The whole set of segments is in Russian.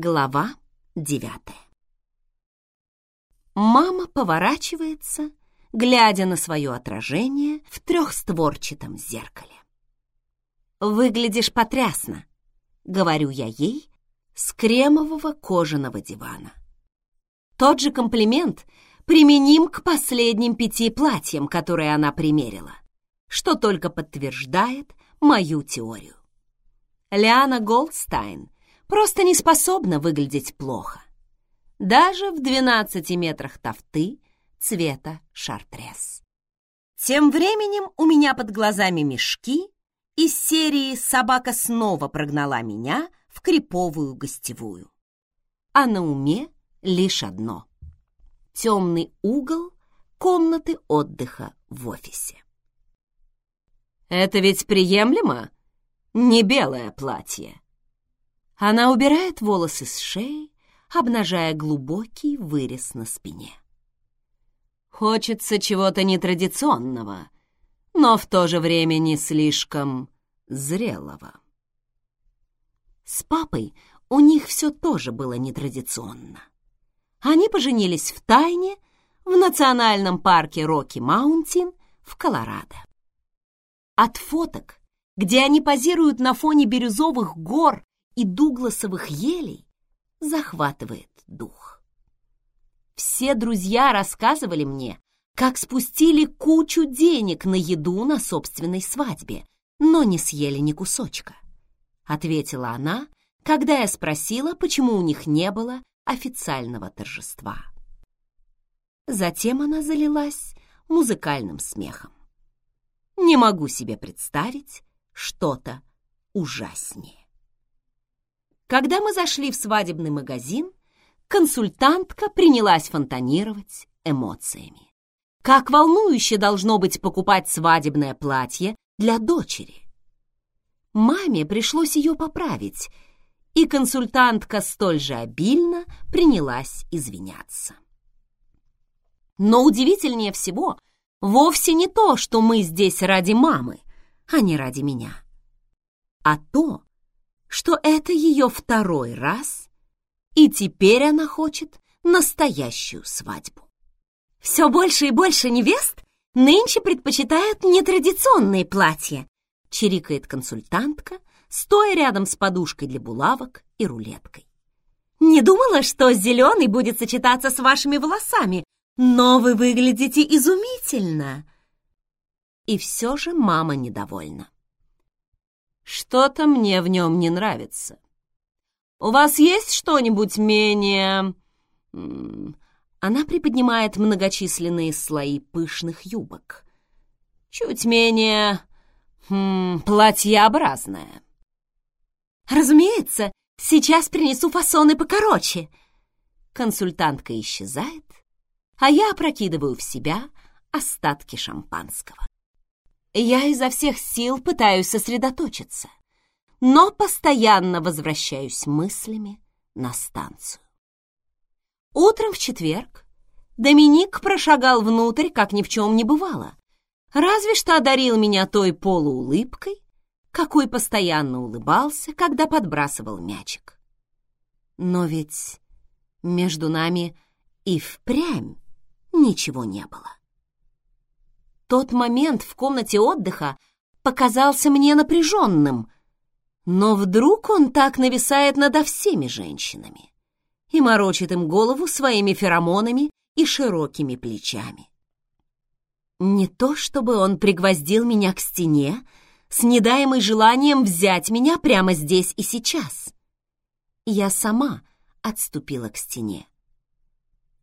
Глава девятая Мама поворачивается, глядя на свое отражение в трехстворчатом зеркале. «Выглядишь потрясно», — говорю я ей с кремового кожаного дивана. Тот же комплимент применим к последним пяти платьям, которые она примерила, что только подтверждает мою теорию. Лиана Голдстайн просто не способна выглядеть плохо. Даже в 12 метрах тафты цвета шартрес. Тем временем у меня под глазами мешки из серии «Собака снова прогнала меня» в криповую гостевую. А на уме лишь одно — темный угол комнаты отдыха в офисе. «Это ведь приемлемо? Не белое платье!» Она убирает волосы с шеи, обнажая глубокий вырез на спине. Хочется чего-то нетрадиционного, но в то же время не слишком зрелого. С папой у них все тоже было нетрадиционно. Они поженились в тайне в национальном парке Рокки-Маунтин в Колорадо. От фоток, где они позируют на фоне бирюзовых гор и дугласовых елей, захватывает дух. Все друзья рассказывали мне, как спустили кучу денег на еду на собственной свадьбе, но не съели ни кусочка. Ответила она, когда я спросила, почему у них не было официального торжества. Затем она залилась музыкальным смехом. Не могу себе представить что-то ужаснее. Когда мы зашли в свадебный магазин, консультантка принялась фонтанировать эмоциями. Как волнующе должно быть покупать свадебное платье для дочери. Маме пришлось ее поправить, и консультантка столь же обильно принялась извиняться. Но удивительнее всего вовсе не то, что мы здесь ради мамы, а не ради меня, а то, что это ее второй раз, и теперь она хочет настоящую свадьбу. Все больше и больше невест нынче предпочитают нетрадиционные платья, чирикает консультантка, стоя рядом с подушкой для булавок и рулеткой. Не думала, что зеленый будет сочетаться с вашими волосами, но вы выглядите изумительно. И все же мама недовольна. Что-то мне в нем не нравится. У вас есть что-нибудь менее... Она приподнимает многочисленные слои пышных юбок. Чуть менее... Хм, платьеобразное. Разумеется, сейчас принесу фасоны покороче. Консультантка исчезает, а я опрокидываю в себя остатки шампанского. Я изо всех сил пытаюсь сосредоточиться, но постоянно возвращаюсь мыслями на станцию. Утром в четверг Доминик прошагал внутрь, как ни в чем не бывало, разве что одарил меня той полуулыбкой, какой постоянно улыбался, когда подбрасывал мячик. Но ведь между нами и впрямь ничего не было. Тот момент в комнате отдыха показался мне напряженным, но вдруг он так нависает над всеми женщинами и морочит им голову своими феромонами и широкими плечами. Не то чтобы он пригвоздил меня к стене с недаемой желанием взять меня прямо здесь и сейчас. Я сама отступила к стене.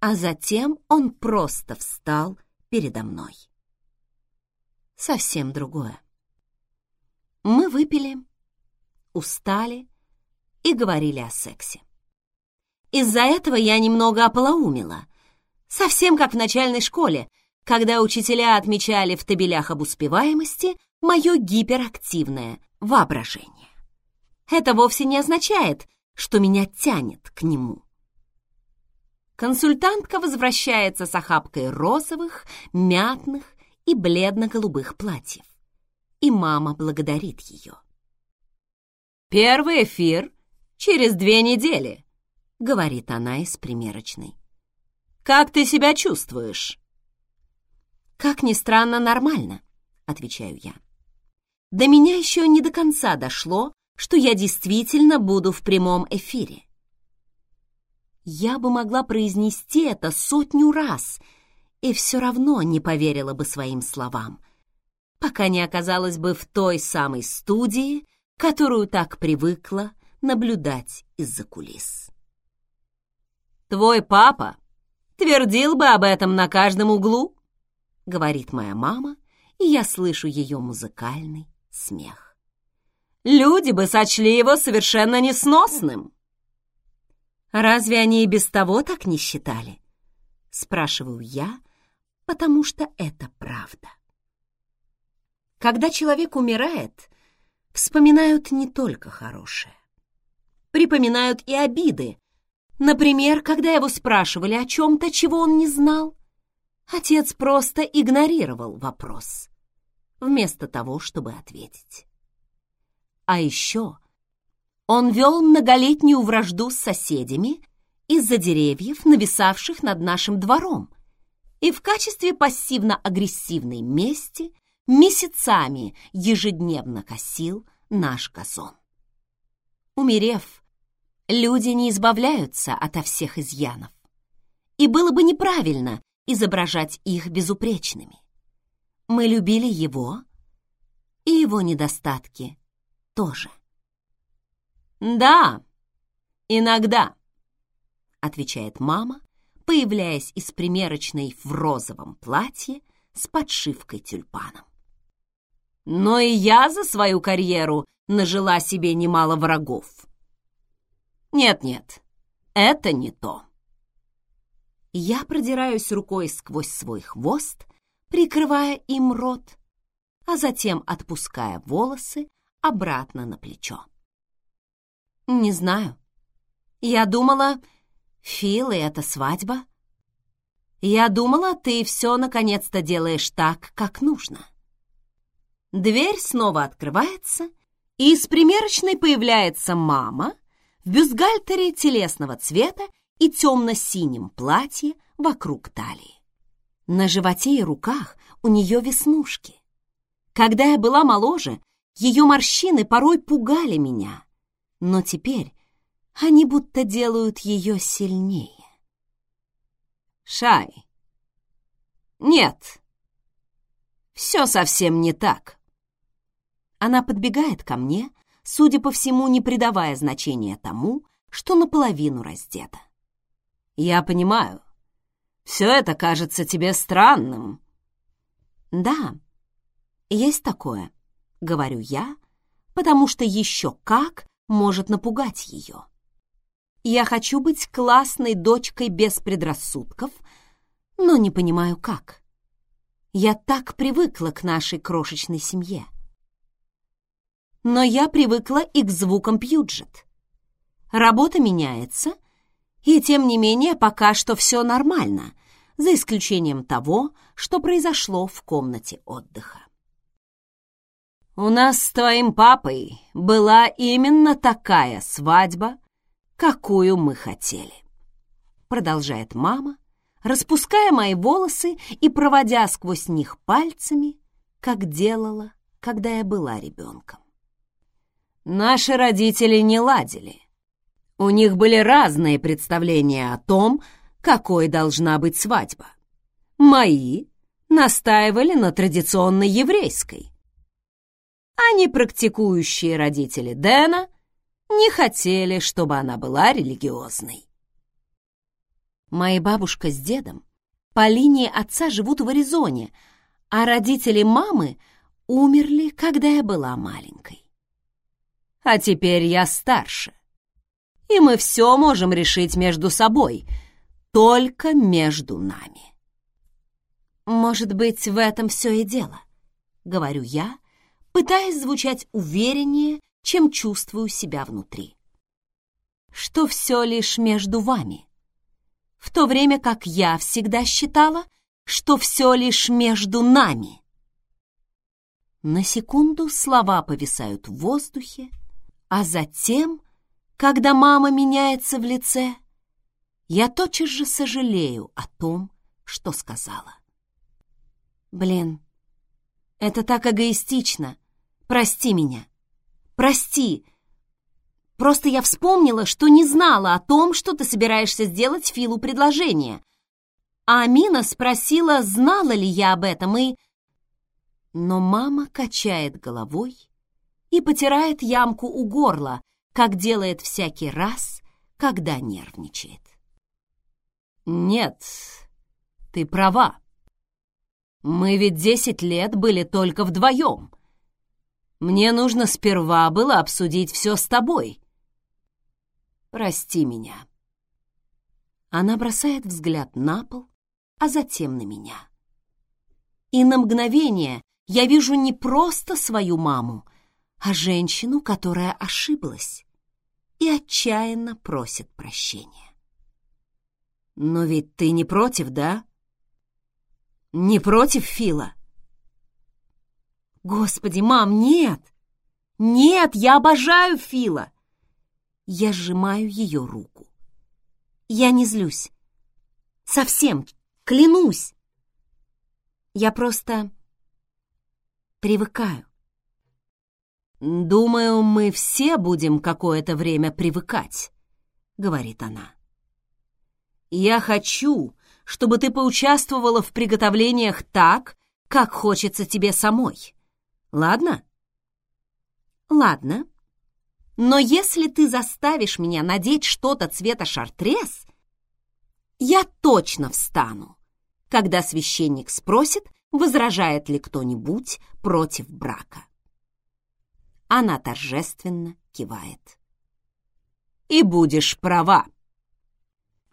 А затем он просто встал передо мной совсем другое. Мы выпили, устали и говорили о сексе. Из-за этого я немного ополоумела, совсем как в начальной школе, когда учителя отмечали в табелях об успеваемости мое гиперактивное воображение. Это вовсе не означает, что меня тянет к нему. Консультантка возвращается с охапкой розовых, мятных и бледно-голубых платьев. И мама благодарит ее. «Первый эфир через две недели», говорит она из примерочной. «Как ты себя чувствуешь?» «Как ни странно, нормально», — отвечаю я. До меня еще не до конца дошло, что я действительно буду в прямом эфире. Я бы могла произнести это сотню раз и все равно не поверила бы своим словам, пока не оказалась бы в той самой студии, которую так привыкла наблюдать из-за кулис. «Твой папа твердил бы об этом на каждом углу», — говорит моя мама, и я слышу ее музыкальный смех. «Люди бы сочли его совершенно несносным». «Разве они и без того так не считали?» — спрашиваю я, потому что это правда. Когда человек умирает, вспоминают не только хорошее. Припоминают и обиды. Например, когда его спрашивали о чем-то, чего он не знал. Отец просто игнорировал вопрос, вместо того, чтобы ответить. А еще он вел многолетнюю вражду с соседями из-за деревьев, нависавших над нашим двором, и в качестве пассивно-агрессивной мести месяцами ежедневно косил наш газон. Умерев, люди не избавляются ото всех изъянов, и было бы неправильно изображать их безупречными. Мы любили его и его недостатки тоже. «Да, иногда», — отвечает мама, появляясь из примерочной в розовом платье с подшивкой тюльпаном. «Но и я за свою карьеру нажила себе немало врагов. Нет-нет, это не то». Я продираюсь рукой сквозь свой хвост, прикрывая им рот, а затем отпуская волосы обратно на плечо. «Не знаю. Я думала, Фил и эта свадьба. Я думала, ты все наконец-то делаешь так, как нужно». Дверь снова открывается, и из примерочной появляется мама в бюстгальтере телесного цвета и темно-синем платье вокруг талии. На животе и руках у нее веснушки. Когда я была моложе, ее морщины порой пугали меня, но теперь они будто делают ее сильнее. Шай. Нет. Все совсем не так. Она подбегает ко мне, судя по всему, не придавая значения тому, что наполовину раздета. Я понимаю. Все это кажется тебе странным. Да, есть такое, говорю я, потому что еще как может напугать ее. Я хочу быть классной дочкой без предрассудков, но не понимаю, как. Я так привыкла к нашей крошечной семье. Но я привыкла и к звукам Пьюджет. Работа меняется, и тем не менее пока что все нормально, за исключением того, что произошло в комнате отдыха. «У нас с твоим папой была именно такая свадьба, какую мы хотели», продолжает мама, распуская мои волосы и проводя сквозь них пальцами, как делала, когда я была ребенком. Наши родители не ладили. У них были разные представления о том, какой должна быть свадьба. Мои настаивали на традиционной еврейской. А непрактикующие родители Дэна не хотели, чтобы она была религиозной. Мои бабушка с дедом по линии отца живут в Аризоне, а родители мамы умерли, когда я была маленькой. А теперь я старше и мы все можем решить между собой, только между нами. Может быть, в этом все и дело, говорю я, пытаясь звучать увереннее, чем чувствую себя внутри. Что все лишь между вами, в то время как я всегда считала, что все лишь между нами. На секунду слова повисают в воздухе, а затем когда мама меняется в лице, я тотчас же сожалею о том, что сказала. Блин, это так эгоистично. Прости меня. Прости. Просто я вспомнила, что не знала о том, что ты собираешься сделать Филу предложение. А Амина спросила, знала ли я об этом, и... Но мама качает головой и потирает ямку у горла, как делает всякий раз, когда нервничает. «Нет, ты права. Мы ведь десять лет были только вдвоем. Мне нужно сперва было обсудить все с тобой. Прости меня». Она бросает взгляд на пол, а затем на меня. И на мгновение я вижу не просто свою маму, а женщину, которая ошиблась и отчаянно просит прощения. Но ведь ты не против, да? Не против Фила? Господи, мам, нет! Нет, я обожаю Фила! Я сжимаю ее руку. Я не злюсь. Совсем, клянусь. Я просто привыкаю. «Думаю, мы все будем какое-то время привыкать», — говорит она. «Я хочу, чтобы ты поучаствовала в приготовлениях так, как хочется тебе самой. Ладно?» «Ладно. Но если ты заставишь меня надеть что-то цвета шартрез, я точно встану, когда священник спросит, возражает ли кто-нибудь против брака». Она торжественно кивает. «И будешь права!»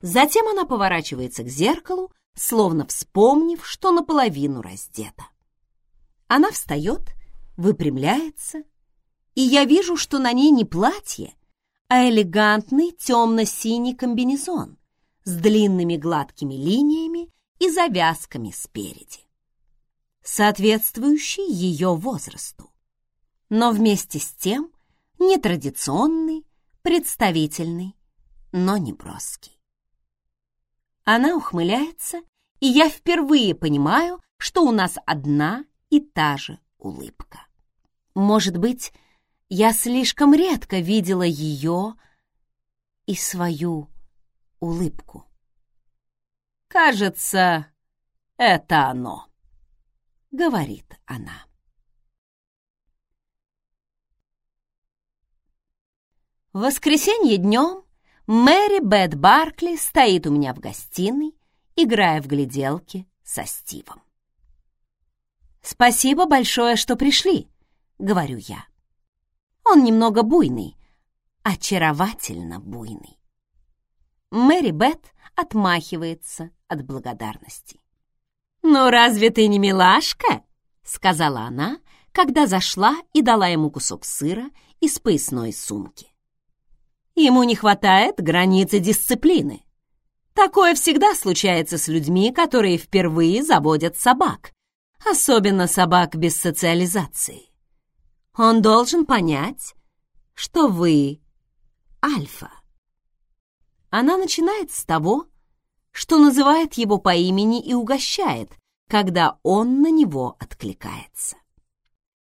Затем она поворачивается к зеркалу, словно вспомнив, что наполовину раздета. Она встает, выпрямляется, и я вижу, что на ней не платье, а элегантный темно-синий комбинезон с длинными гладкими линиями и завязками спереди, соответствующий ее возрасту но вместе с тем нетрадиционный, представительный, но не броский. Она ухмыляется, и я впервые понимаю, что у нас одна и та же улыбка. Может быть, я слишком редко видела ее и свою улыбку. «Кажется, это оно», — говорит она. В воскресенье днем Мэри Бет Баркли стоит у меня в гостиной, играя в гляделки со Стивом. «Спасибо большое, что пришли», — говорю я. Он немного буйный, очаровательно буйный. Мэри Бет отмахивается от благодарности. «Ну разве ты не милашка?» — сказала она, когда зашла и дала ему кусок сыра из поясной сумки. Ему не хватает границы дисциплины. Такое всегда случается с людьми, которые впервые заводят собак, особенно собак без социализации. Он должен понять, что вы альфа. Она начинает с того, что называет его по имени и угощает, когда он на него откликается.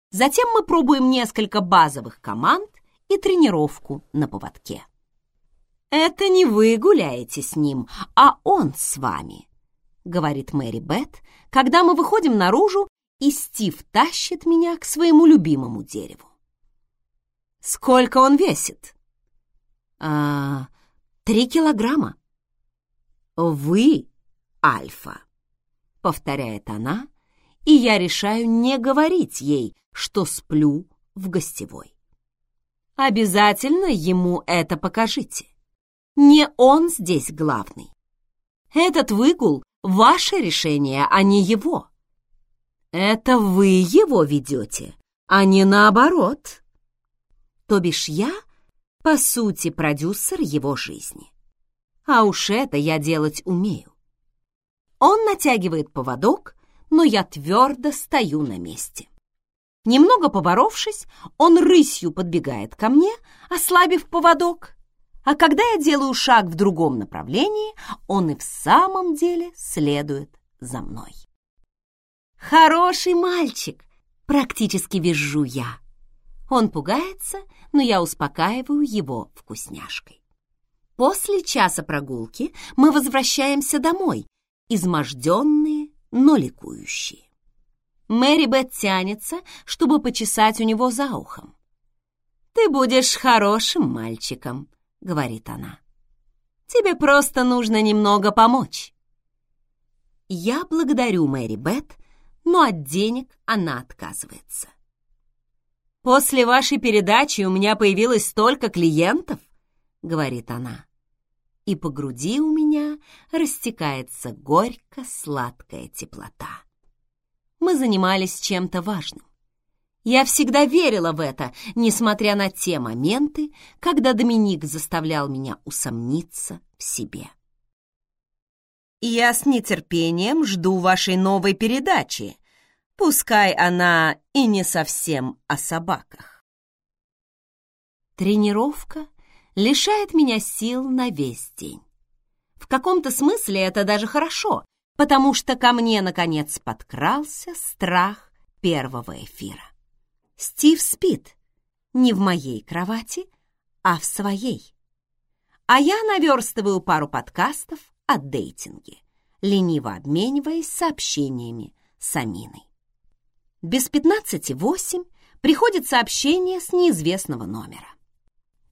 Затем мы пробуем несколько базовых команд, и тренировку на поводке. «Это не вы гуляете с ним, а он с вами», — говорит Мэри Бет, когда мы выходим наружу, и Стив тащит меня к своему любимому дереву. «Сколько он весит?» «А, три килограмма». «Вы Альфа», — повторяет она, и я решаю не говорить ей, что сплю в гостевой. Обязательно ему это покажите. Не он здесь главный. Этот выгул — ваше решение, а не его. Это вы его ведете, а не наоборот. То бишь я, по сути, продюсер его жизни. А уж это я делать умею. Он натягивает поводок, но я твердо стою на месте. Немного поборовшись, он рысью подбегает ко мне, ослабив поводок, А когда я делаю шаг в другом направлении, он и в самом деле следует за мной. «Хороший мальчик!» — практически визжу я. Он пугается, но я успокаиваю его вкусняшкой. После часа прогулки мы возвращаемся домой, изможденные, но ликующие. Мэри Бет тянется, чтобы почесать у него за ухом. «Ты будешь хорошим мальчиком», — говорит она. «Тебе просто нужно немного помочь». Я благодарю Мэри Бет, но от денег она отказывается. «После вашей передачи у меня появилось столько клиентов», — говорит она. И по груди у меня растекается горько-сладкая теплота. Мы занимались чем-то важным. Я всегда верила в это, несмотря на те моменты, когда Доминик заставлял меня усомниться в себе. «Я с нетерпением жду вашей новой передачи, пускай она и не совсем о собаках». Тренировка лишает меня сил на весь день. В каком-то смысле это даже хорошо, потому что ко мне, наконец, подкрался страх первого эфира. Стив спит не в моей кровати, а в своей. А я наверстываю пару подкастов о дейтинге, лениво обмениваясь сообщениями с Аминой. Без пятнадцати восемь приходит сообщение с неизвестного номера.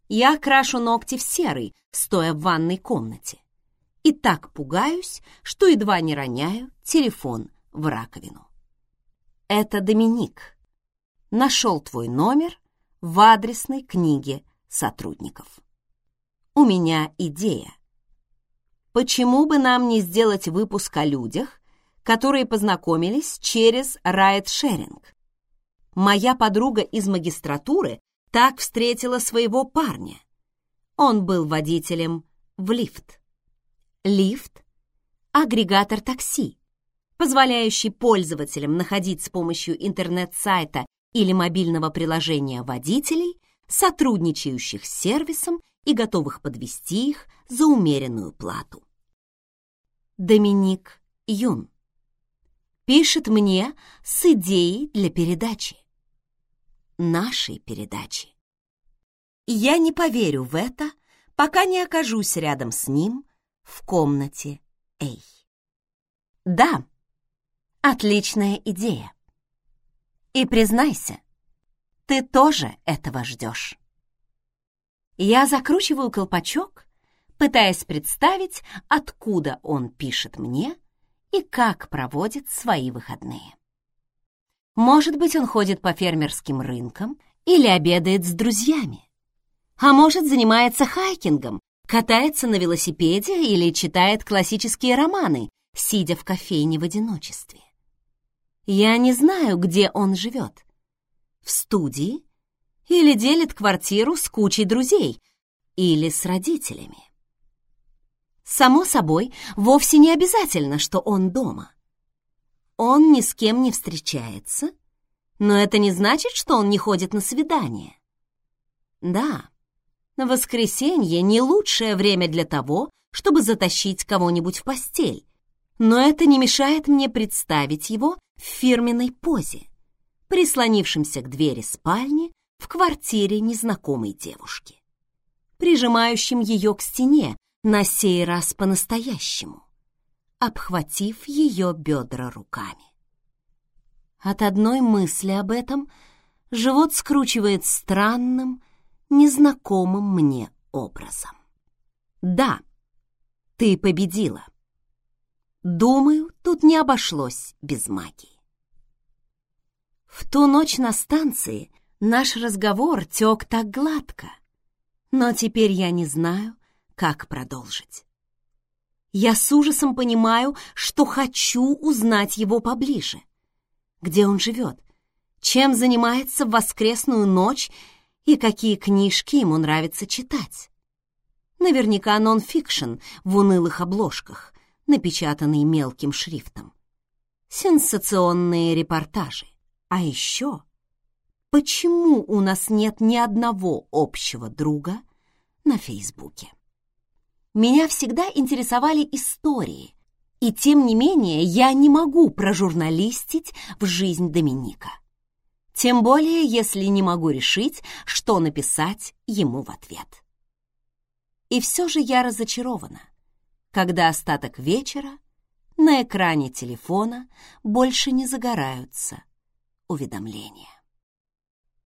Я крашу ногти в серый, стоя в ванной комнате. И так пугаюсь, что едва не роняю телефон в раковину. Это Доминик нашел твой номер в адресной книге сотрудников. У меня идея. Почему бы нам не сделать выпуск о людях, которые познакомились через райд-шеринг? Моя подруга из магистратуры так встретила своего парня. Он был водителем в лифт. Лифт — агрегатор такси, позволяющий пользователям находить с помощью интернет-сайта или мобильного приложения водителей, сотрудничающих с сервисом и готовых подвести их за умеренную плату. Доминик Юн пишет мне с идеей для передачи. Нашей передачи. Я не поверю в это, пока не окажусь рядом с ним в комнате Эй. Да, отличная идея. И признайся, ты тоже этого ждешь. Я закручиваю колпачок, пытаясь представить, откуда он пишет мне и как проводит свои выходные. Может быть, он ходит по фермерским рынкам или обедает с друзьями. А может, занимается хайкингом, катается на велосипеде или читает классические романы, сидя в кофейне в одиночестве. Я не знаю, где он живет. В студии? Или делит квартиру с кучей друзей? Или с родителями? Само собой, вовсе не обязательно, что он дома. Он ни с кем не встречается, но это не значит, что он не ходит на свидание. Да, воскресенье не лучшее время для того, чтобы затащить кого-нибудь в постель, но это не мешает мне представить его в фирменной позе, прислонившимся к двери спальни в квартире незнакомой девушки, прижимающим ее к стене, на сей раз по-настоящему, обхватив ее бедра руками. От одной мысли об этом живот скручивает странным, незнакомым мне образом. Да, ты победила. Думаю, тут не обошлось без магии. В ту ночь на станции наш разговор тек так гладко, но теперь я не знаю, как продолжить. Я с ужасом понимаю, что хочу узнать его поближе. Где он живет, чем занимается в воскресную ночь и какие книжки ему нравится читать. Наверняка нон-фикшн в унылых обложках, напечатанный мелким шрифтом. Сенсационные репортажи. А еще, почему у нас нет ни одного общего друга на Фейсбуке? Меня всегда интересовали истории, и тем не менее я не могу прожурналистить в жизнь Доминика. Тем более, если не могу решить, что написать ему в ответ. И все же я разочарована, когда остаток вечера на экране телефона больше не загораются уведомления.